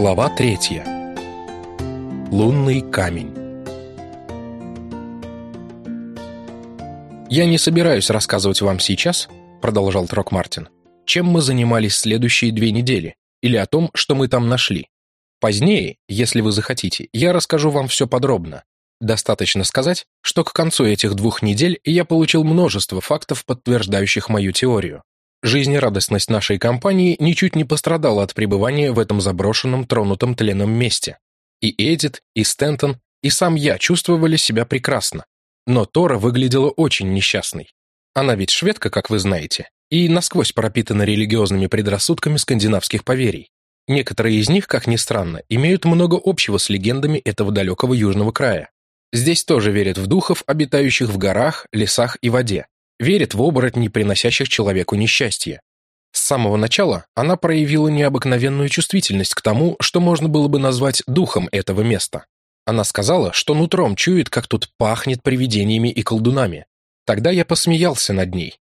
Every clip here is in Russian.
Глава третья. Лунный камень. «Я не собираюсь рассказывать вам сейчас», — продолжал Трок Мартин, «чем мы занимались следующие две недели, или о том, что мы там нашли. Позднее, если вы захотите, я расскажу вам все подробно. Достаточно сказать, что к концу этих двух недель я получил множество фактов, подтверждающих мою теорию. Жизнерадостность нашей компании ничуть не пострадала от пребывания в этом заброшенном, тронутом тленом месте. И Эдит, и Стентон, и сам я чувствовали себя прекрасно. Но Тора выглядела очень несчастной. Она ведь шведка, как вы знаете, и насквозь пропитана религиозными предрассудками скандинавских поверий. Некоторые из них, как ни странно, имеют много общего с легендами этого далекого южного края. Здесь тоже верят в духов, обитающих в горах, лесах и воде, верит в оборотней, приносящих человеку несчастье. С самого начала она проявила необыкновенную чувствительность к тому, что можно было бы назвать духом этого места. Она сказала, что нутром чует, как тут пахнет привидениями и колдунами. Тогда я посмеялся над ней.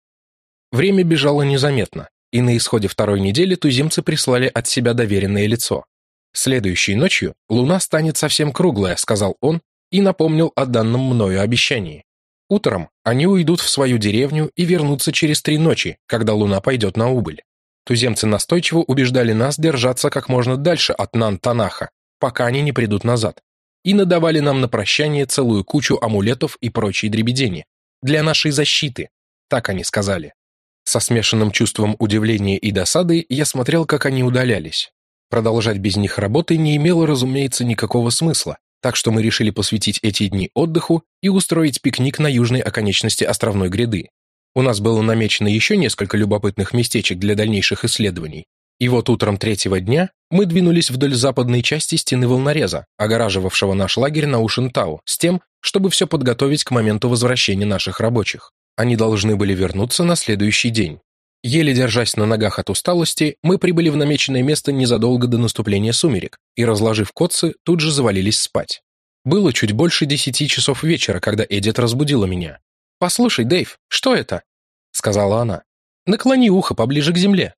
Время бежало незаметно, и на исходе второй недели туземцы прислали от себя доверенное лицо. Следующей ночью луна станет совсем круглая, сказал он, и напомнил о данном мною обещании. Утром они уйдут в свою деревню и вернутся через три ночи, когда луна пойдет на убыль. Туземцы настойчиво убеждали нас держаться как можно дальше от Нан-Танаха, пока они не придут назад, и надавали нам на прощание целую кучу амулетов и прочей дребедени. Для нашей защиты, так они сказали. Со смешанным чувством удивления и досады я смотрел, как они удалялись. Продолжать без них работы не имело, разумеется, никакого смысла, так что мы решили посвятить эти дни отдыху и устроить пикник на южной оконечности островной гряды. У нас было намечено еще несколько любопытных местечек для дальнейших исследований. И вот утром третьего дня мы двинулись вдоль западной части стены волнореза, огораживавшего наш лагерь на Ушентау, с тем, чтобы все подготовить к моменту возвращения наших рабочих. Они должны были вернуться на следующий день. Еле держась на ногах от усталости, мы прибыли в намеченное место незадолго до наступления сумерек и, разложив котцы, тут же завалились спать. Было чуть больше десяти часов вечера, когда Эдит разбудила меня. «Послушай, Дэйв, что это?» — сказала она. «Наклони ухо поближе к земле».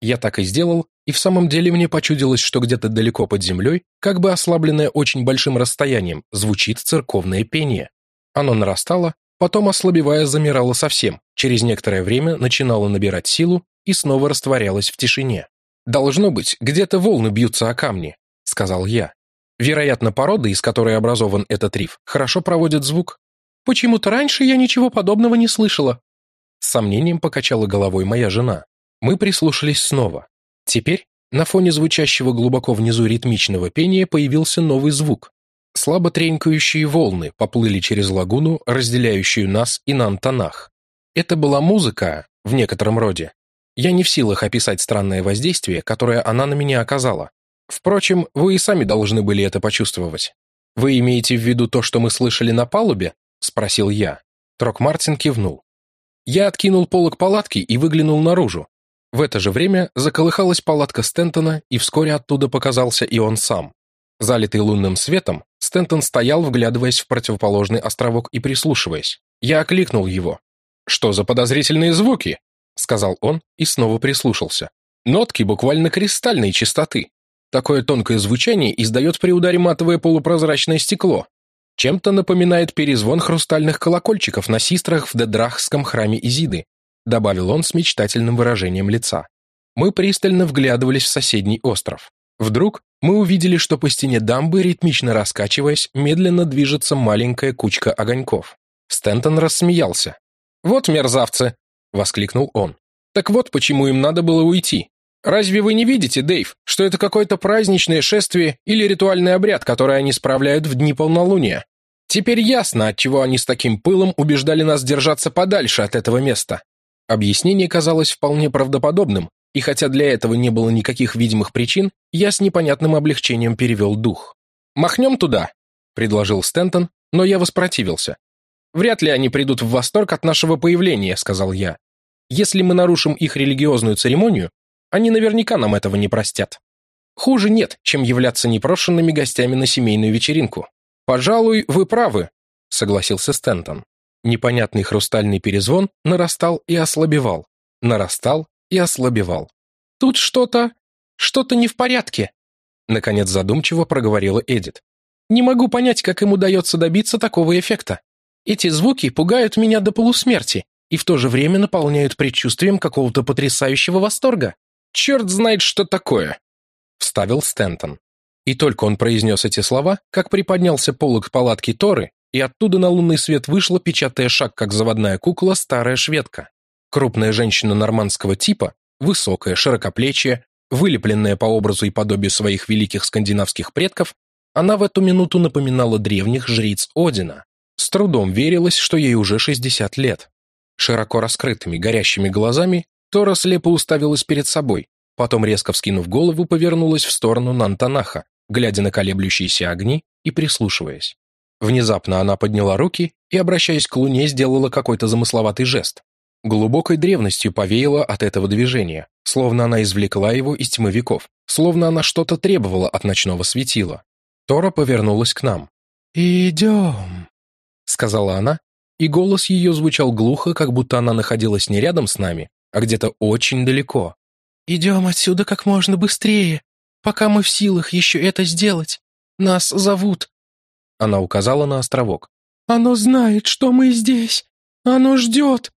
Я так и сделал, и в самом деле мне почудилось, что где-то далеко под землей, как бы ослабленное очень большим расстоянием, звучит церковное пение. Оно нарастало, потом, ослабевая, замирало совсем, через некоторое время начинало набирать силу и снова растворялось в тишине. «Должно быть, где-то волны бьются о камни», — сказал я. «Вероятно, порода, из которой образован этот риф, хорошо проводит звук». «Почему-то раньше я ничего подобного не слышала». С сомнением покачала головой моя жена. Мы прислушались снова. Теперь на фоне звучащего глубоко внизу ритмичного пения появился новый звук, Слабо тренькающие волны поплыли через лагуну, разделяющую нас и Нантанах. Это была музыка, в некотором роде. Я не в силах описать странное воздействие, которое она на меня оказала. Впрочем, вы и сами должны были это почувствовать. Вы имеете в виду то, что мы слышали на палубе? спросил я. Трок Мартин кивнул. Я откинул полог палатки и выглянул наружу. В это же время заколыхалась палатка Стентона, и вскоре оттуда показался и он сам. Залитый лунным светом, Стентон стоял, вглядываясь в противоположный островок и прислушиваясь. Я окликнул его. «Что за подозрительные звуки?» — сказал он и снова прислушался. «Нотки буквально кристальной чистоты. Такое тонкое звучание издает при ударе матовое полупрозрачное стекло. Чем-то напоминает перезвон хрустальных колокольчиков на систрах в Дедрахском храме Изиды», добавил он с мечтательным выражением лица. Мы пристально вглядывались в соседний остров. Вдруг мы увидели, что по стене дамбы, ритмично раскачиваясь, медленно движется маленькая кучка огоньков. Стентон рассмеялся. «Вот мерзавцы!» — воскликнул он. «Так вот почему им надо было уйти. Разве вы не видите, Дэйв, что это какое-то праздничное шествие или ритуальный обряд, который они справляют в дни полнолуния? Теперь ясно, отчего они с таким пылом убеждали нас держаться подальше от этого места». Объяснение казалось вполне правдоподобным, и хотя для этого не было никаких видимых причин, я с непонятным облегчением перевел дух. «Махнем туда», — предложил Стентон, но я воспротивился. «Вряд ли они придут в восторг от нашего появления», — сказал я. «Если мы нарушим их религиозную церемонию, они наверняка нам этого не простят. Хуже нет, чем являться непрошенными гостями на семейную вечеринку. Пожалуй, вы правы», — согласился Стентон. Непонятный хрустальный перезвон нарастал и ослабевал, нарастал и ослабевал. «Тут что-то... что-то не в порядке», Наконец задумчиво проговорила Эдит. «Не могу понять, как им удается добиться такого эффекта. Эти звуки пугают меня до полусмерти и в то же время наполняют предчувствием какого-то потрясающего восторга. Черт знает, что такое!» Вставил Стентон. И только он произнес эти слова, как приподнялся полог палатки Торы, и оттуда на лунный свет вышла, печатая шаг, как заводная кукла, старая шведка. Крупная женщина нормандского типа, высокая, широкоплечья, вылепленная по образу и подобию своих великих скандинавских предков, она в эту минуту напоминала древних жриц Одина. С трудом верилось, что ей уже 60 лет. Широко раскрытыми, горящими глазами Тора слепо уставилась перед собой, потом, резко вскинув голову, повернулась в сторону Нантанаха, глядя на колеблющиеся огни и прислушиваясь. Внезапно она подняла руки и, обращаясь к луне, сделала какой-то замысловатый жест. Глубокой древностью повеяло от этого движения, словно она извлекла его из тьмы веков, словно она что-то требовала от ночного светила. Тора повернулась к нам. «Идем», — сказала она, и голос ее звучал глухо, как будто она находилась не рядом с нами, а где-то очень далеко. «Идем отсюда как можно быстрее, пока мы в силах еще это сделать. Нас зовут она указала на островок. «Оно знает, что мы здесь! Оно ждет!»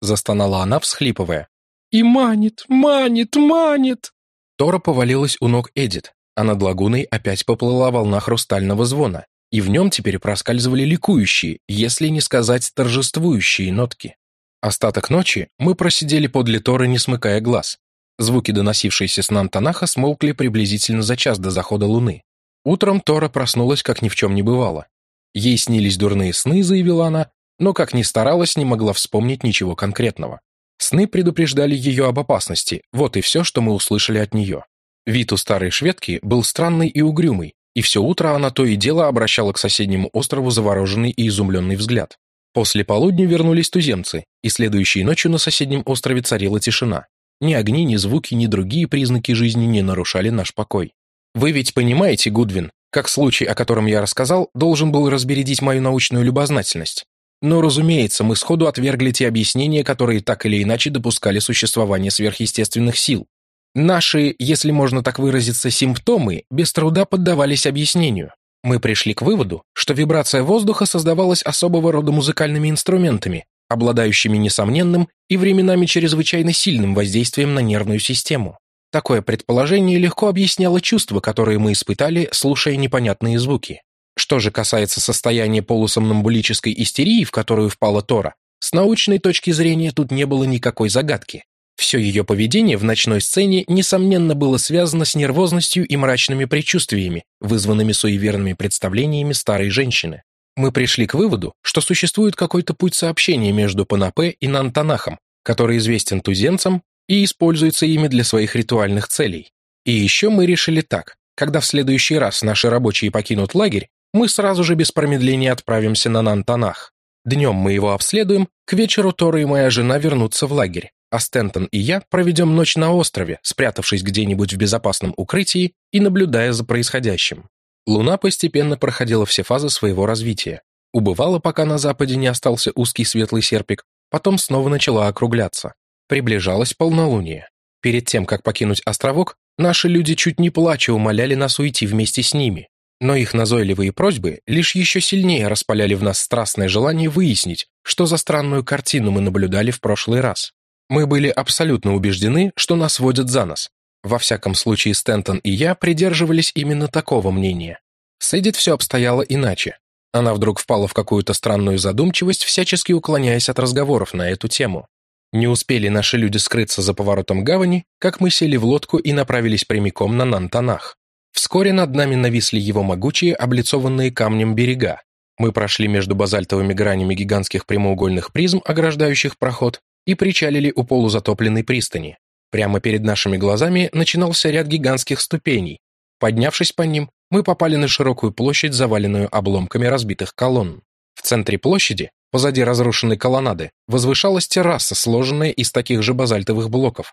Застонала она, всхлипывая. «И манит, манит, манит!» Тора повалилась у ног Эдит, а над лагуной опять поплыла волна хрустального звона, и в нем теперь проскальзывали ликующие, если не сказать торжествующие нотки. Остаток ночи мы просидели подле Торы, не смыкая глаз. Звуки, доносившиеся с Нантанаха, смолкли приблизительно за час до захода луны. Утром Тора проснулась, как ни в чем не бывало. Ей снились дурные сны, заявила она, но, как ни старалась, не могла вспомнить ничего конкретного. Сны предупреждали ее об опасности, вот и все, что мы услышали от нее. Вид у старой шведки был странный и угрюмый, и все утро она то и дело обращала к соседнему острову завороженный и изумленный взгляд. После полудня вернулись туземцы, и следующей ночью на соседнем острове царила тишина. Ни огни, ни звуки, ни другие признаки жизни не нарушали наш покой. Вы ведь понимаете, Гудвин, как случай, о котором я рассказал, должен был разбередить мою научную любознательность. Но, разумеется, мы сходу отвергли те объяснения, которые так или иначе допускали существование сверхъестественных сил. Наши, если можно так выразиться, симптомы без труда поддавались объяснению. Мы пришли к выводу, что вибрация воздуха создавалась особого рода музыкальными инструментами, обладающими несомненным и временами чрезвычайно сильным воздействием на нервную систему. Такое предположение легко объясняло чувства, которые мы испытали, слушая непонятные звуки. Что же касается состояния полусомнамбулической истерии, в которую впала Тора, с научной точки зрения тут не было никакой загадки. Все ее поведение в ночной сцене, несомненно, было связано с нервозностью и мрачными предчувствиями, вызванными суеверными представлениями старой женщины. Мы пришли к выводу, что существует какой-то путь сообщения между Панапе и Нантанахом, который известен туземцам и используется ими для своих ритуальных целей. И еще мы решили так. Когда в следующий раз наши рабочие покинут лагерь, мы сразу же без промедления отправимся на Нантанах. Днем мы его обследуем, к вечеру Тора и моя жена вернутся в лагерь, а Стентон и я проведем ночь на острове, спрятавшись где-нибудь в безопасном укрытии и наблюдая за происходящим. Луна постепенно проходила все фазы своего развития. Убывала, пока на западе не остался узкий светлый серпик, потом снова начала округляться. Приближалось полнолуние. Перед тем, как покинуть островок, наши люди чуть не плача умоляли нас уйти вместе с ними. Но их назойливые просьбы лишь еще сильнее распаляли в нас страстное желание выяснить, что за странную картину мы наблюдали в прошлый раз. Мы были абсолютно убеждены, что нас водят за нос. Во всяком случае, Стентон и я придерживались именно такого мнения. С Эдит все обстояло иначе. Она вдруг впала в какую-то странную задумчивость, всячески уклоняясь от разговоров на эту тему. Не успели наши люди скрыться за поворотом гавани, как мы сели в лодку и направились прямиком на Нантанах. Вскоре над нами нависли его могучие, облицованные камнем берега. Мы прошли между базальтовыми гранями гигантских прямоугольных призм, ограждающих проход, и причалили у полузатопленной пристани. Прямо перед нашими глазами начинался ряд гигантских ступеней. Поднявшись по ним, мы попали на широкую площадь, заваленную обломками разбитых колонн. В центре площади Позади разрушенной колоннады возвышалась терраса, сложенная из таких же базальтовых блоков.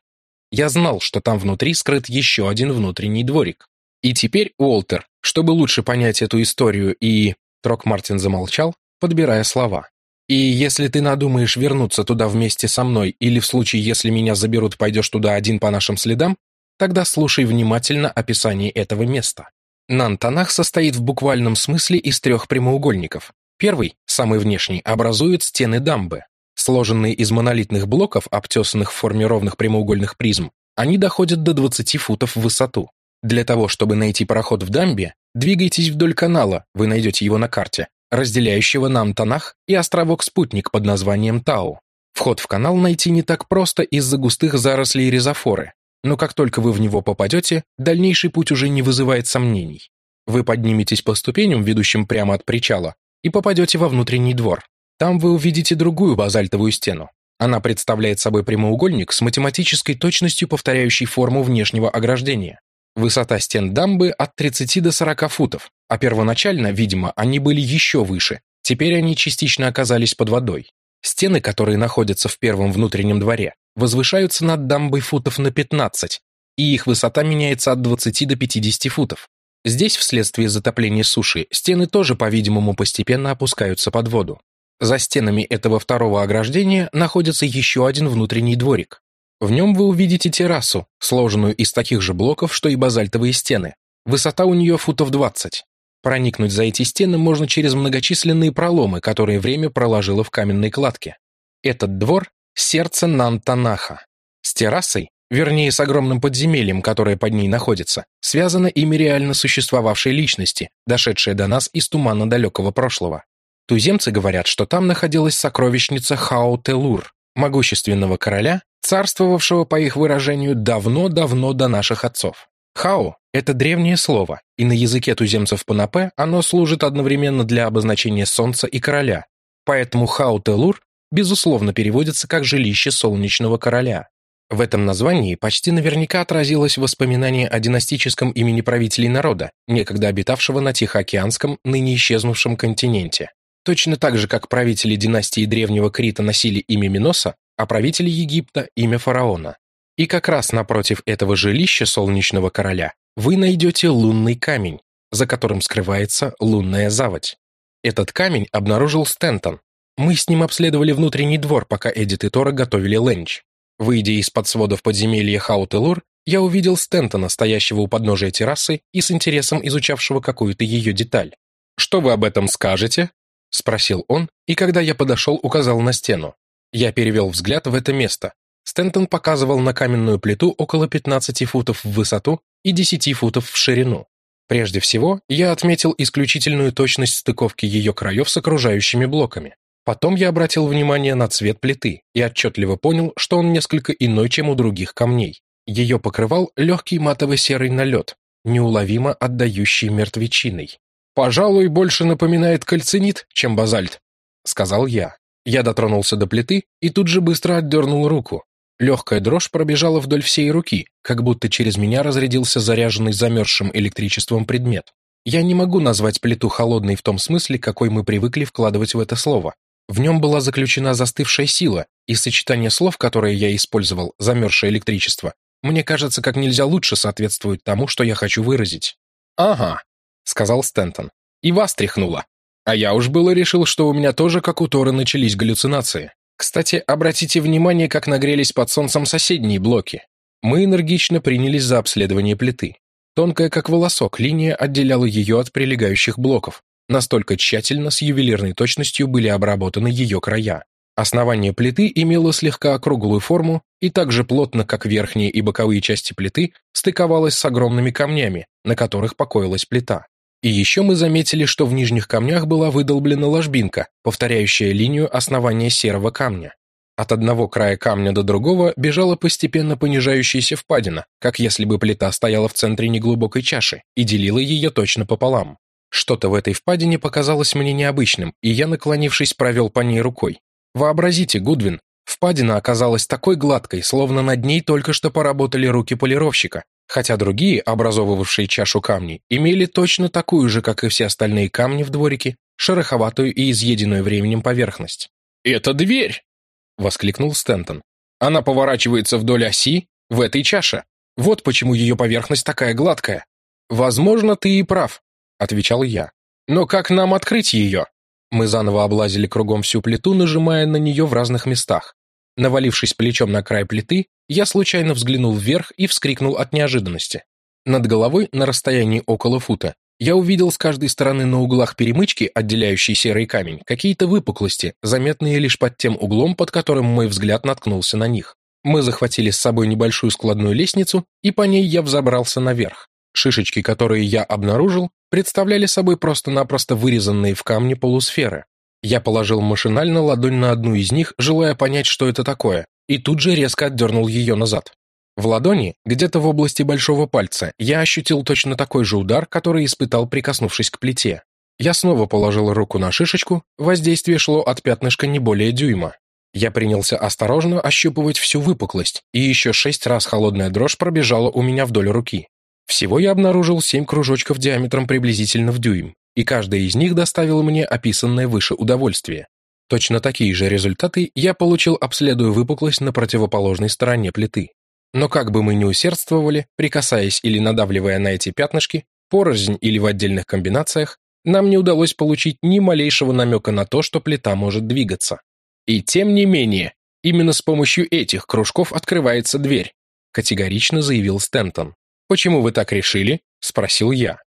Я знал, что там внутри скрыт еще один внутренний дворик. И теперь, Уолтер, чтобы лучше понять эту историю и... Трок Мартин замолчал, подбирая слова. И если ты надумаешь вернуться туда вместе со мной, или в случае, если меня заберут, пойдешь туда один по нашим следам, Тогда слушай внимательно описание этого места. Нантанах состоит в буквальном смысле из трех прямоугольников. Первый, самый внешний, образует стены дамбы. Сложенные из монолитных блоков, обтесанных в форме ровных прямоугольных призм, они доходят до 20 футов в высоту. Для того, чтобы найти проход в дамбе, двигайтесь вдоль канала, вы найдете его на карте, разделяющего Нантанах и островок-спутник под названием Тау. Вход в канал найти не так просто из-за густых зарослей резофоры, но как только вы в него попадете, дальнейший путь уже не вызывает сомнений. Вы подниметесь по ступеням, ведущим прямо от причала, и попадете во внутренний двор. Там вы увидите другую базальтовую стену. Она представляет собой прямоугольник с математической точностью, повторяющий форму внешнего ограждения. Высота стен дамбы от 30 до 40 футов, а первоначально, видимо, они были еще выше, теперь они частично оказались под водой. Стены, которые находятся в первом внутреннем дворе, возвышаются над дамбой футов на 15, и их высота меняется от 20 до 50 футов. Здесь, вследствие затопления суши, стены тоже, по-видимому, постепенно опускаются под воду. За стенами этого второго ограждения находится еще один внутренний дворик. В нем вы увидите террасу, сложенную из таких же блоков, что и базальтовые стены. Высота у нее футов 20. Проникнуть за эти стены можно через многочисленные проломы, которые время проложило в каменной кладке. Этот двор – сердце Нантанаха. С террасой, вернее с огромным подземельем, которое под ней находится, связано имя реально существовавшей личности, дошедшее до нас из тумана далекого прошлого. Туземцы говорят, что там находилась сокровищница Хао-Телур, могущественного короля, царствовавшего, по их выражению, давно-давно до наших отцов. Хао – это древнее слово, и на языке туземцев Панапе оно служит одновременно для обозначения солнца и короля. Поэтому Хаутелур безусловно переводится как «жилище солнечного короля». В этом названии почти наверняка отразилось воспоминание о династическом имени правителей народа, некогда обитавшего на Тихоокеанском, ныне исчезнувшем континенте. Точно так же, как правители династии Древнего Крита носили имя Миноса, а правители Египта – имя фараона. И как раз напротив этого жилища солнечного короля вы найдете лунный камень, за которым скрывается лунная заводь. Этот камень обнаружил Стентон. Мы с ним обследовали внутренний двор, пока Эдит и Тора готовили ленч. Выйдя из-под сводов подземелья Хаут-Элур, я увидел Стентона, стоящего у подножия террасы и с интересом изучавшего какую-то ее деталь. «Что вы об этом скажете?» — спросил он, и когда я подошел, указал на стену. Я перевел взгляд в это место, Стентон показывал на каменную плиту около 15 футов в высоту и 10 футов в ширину. Прежде всего, я отметил исключительную точность стыковки ее краев с окружающими блоками. Потом я обратил внимание на цвет плиты и отчетливо понял, что он несколько иной, чем у других камней. Ее покрывал легкий матово-серый налет, неуловимо отдающий мертвечиной. «Пожалуй, больше напоминает кальцинит, чем базальт», — сказал я. Я дотронулся до плиты и тут же быстро отдернул руку. Легкая дрожь пробежала вдоль всей руки, как будто через меня разрядился заряженный замерзшим электричеством предмет. Я не могу назвать плиту холодной в том смысле, какой мы привыкли вкладывать в это слово. В нем была заключена застывшая сила, и сочетание слов, которые я использовал, замерзшее электричество, мне кажется, как нельзя лучше соответствует тому, что я хочу выразить. «Ага», — сказал Стентон, — «и вас тряхнуло. А я уж было решил, что у меня тоже, как у Тора, начались галлюцинации. Кстати, обратите внимание, как нагрелись под солнцем соседние блоки. Мы энергично принялись за обследование плиты. Тонкая, как волосок, линия отделяла ее от прилегающих блоков. Настолько тщательно, с ювелирной точностью были обработаны ее края. Основание плиты имело слегка округлую форму и так же плотно, как верхние и боковые части плиты, стыковалось с огромными камнями, на которых покоилась плита. И еще мы заметили, что в нижних камнях была выдолблена ложбинка, повторяющая линию основания серого камня. От одного края камня до другого бежала постепенно понижающаяся впадина, как если бы плита стояла в центре неглубокой чаши и делила ее точно пополам. Что-то в этой впадине показалось мне необычным, и я, наклонившись, провел по ней рукой. Вообразите, Гудвин, впадина оказалась такой гладкой, словно над ней только что поработали руки полировщика, хотя другие, образовывавшие чашу камней, имели точно такую же, как и все остальные камни в дворике, шероховатую и изъеденную временем поверхность. «Это дверь!» — воскликнул Стентон. «Она поворачивается вдоль оси в этой чаше. Вот почему ее поверхность такая гладкая». «Возможно, ты и прав», — отвечал я. «Но как нам открыть ее?» Мы заново облазили кругом всю плиту, нажимая на нее в разных местах. Навалившись плечом на край плиты, я случайно взглянул вверх и вскрикнул от неожиданности. Над головой, на расстоянии около фута, я увидел с каждой стороны на углах перемычки, отделяющей серый камень, какие-то выпуклости, заметные лишь под тем углом, под которым мой взгляд наткнулся на них. Мы захватили с собой небольшую складную лестницу, и по ней я взобрался наверх. Шишечки, которые я обнаружил, представляли собой просто-напросто вырезанные в камне полусферы. Я положил машинально ладонь на одну из них, желая понять, что это такое, и тут же резко отдернул ее назад. В ладони, где-то в области большого пальца, я ощутил точно такой же удар, который испытал, прикоснувшись к плите. Я снова положил руку на шишечку, воздействие шло от пятнышка не более дюйма. Я принялся осторожно ощупывать всю выпуклость, и еще шесть раз холодная дрожь пробежала у меня вдоль руки. Всего я обнаружил семь кружочков диаметром приблизительно в дюйм, и каждая из них доставила мне описанное выше удовольствие. Точно такие же результаты я получил, обследуя выпуклость на противоположной стороне плиты. Но как бы мы ни усердствовали, прикасаясь или надавливая на эти пятнышки, порознь или в отдельных комбинациях, нам не удалось получить ни малейшего намека на то, что плита может двигаться. И тем не менее, именно с помощью этих кружков открывается дверь, категорично заявил Стентон. «Почему вы так решили?» – спросил я.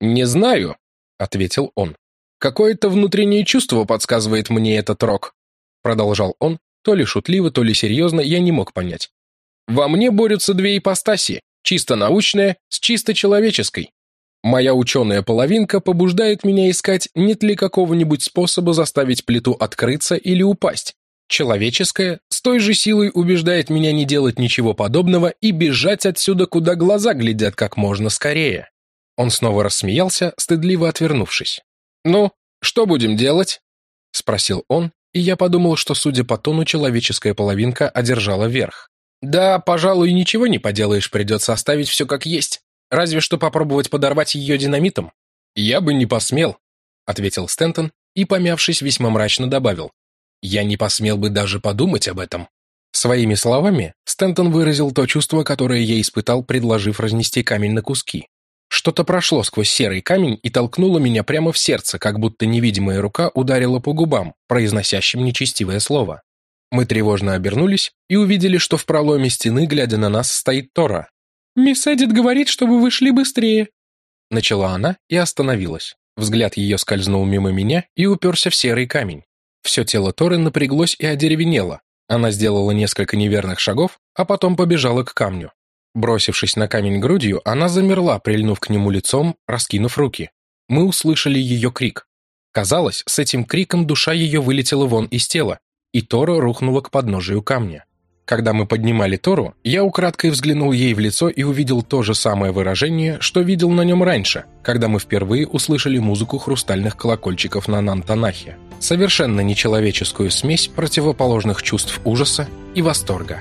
«Не знаю», – ответил он. «Какое-то внутреннее чувство подсказывает мне этот рок», – продолжал он, то ли шутливо, то ли серьезно, я не мог понять. Во мне борются две ипостаси, чисто научная с чисто человеческой. Моя ученая половинка побуждает меня искать, нет ли какого-нибудь способа заставить плиту открыться или упасть. Человеческая с той же силой убеждает меня не делать ничего подобного и бежать отсюда, куда глаза глядят как можно скорее. Он снова рассмеялся, стыдливо отвернувшись. «Ну, что будем делать?» — спросил он, и я подумал, что, судя по тону, человеческая половинка одержала верх. Да, пожалуй, ничего не поделаешь, придется оставить все как есть. Разве что попробовать подорвать ее динамитом. Я бы не посмел, ответил Стентон и, помявшись, весьма мрачно добавил. Я не посмел бы даже подумать об этом. Своими словами Стентон выразил то чувство, которое я испытал, предложив разнести камень на куски. Что-то прошло сквозь серый камень и толкнуло меня прямо в сердце, как будто невидимая рука ударила по губам, произносящим нечестивое слово. Мы тревожно обернулись и увидели, что в проломе стены, глядя на нас, стоит Тора. «Мисс Эдит говорит, чтобы вы шли быстрее», — начала она и остановилась. Взгляд ее скользнул мимо меня и уперся в серый камень. Все тело Торы напряглось и одеревенело. Она сделала несколько неверных шагов, а потом побежала к камню. Бросившись на камень грудью, она замерла, прильнув к нему лицом, раскинув руки. Мы услышали ее крик. Казалось, с этим криком душа ее вылетела вон из тела, и Тора рухнула к подножию камня. Когда мы поднимали Тору, я украдкой взглянул ей в лицо и увидел то же самое выражение, что видел на нем раньше, когда мы впервые услышали музыку хрустальных колокольчиков на Нантанахе. Совершенно нечеловеческую смесь противоположных чувств ужаса и восторга.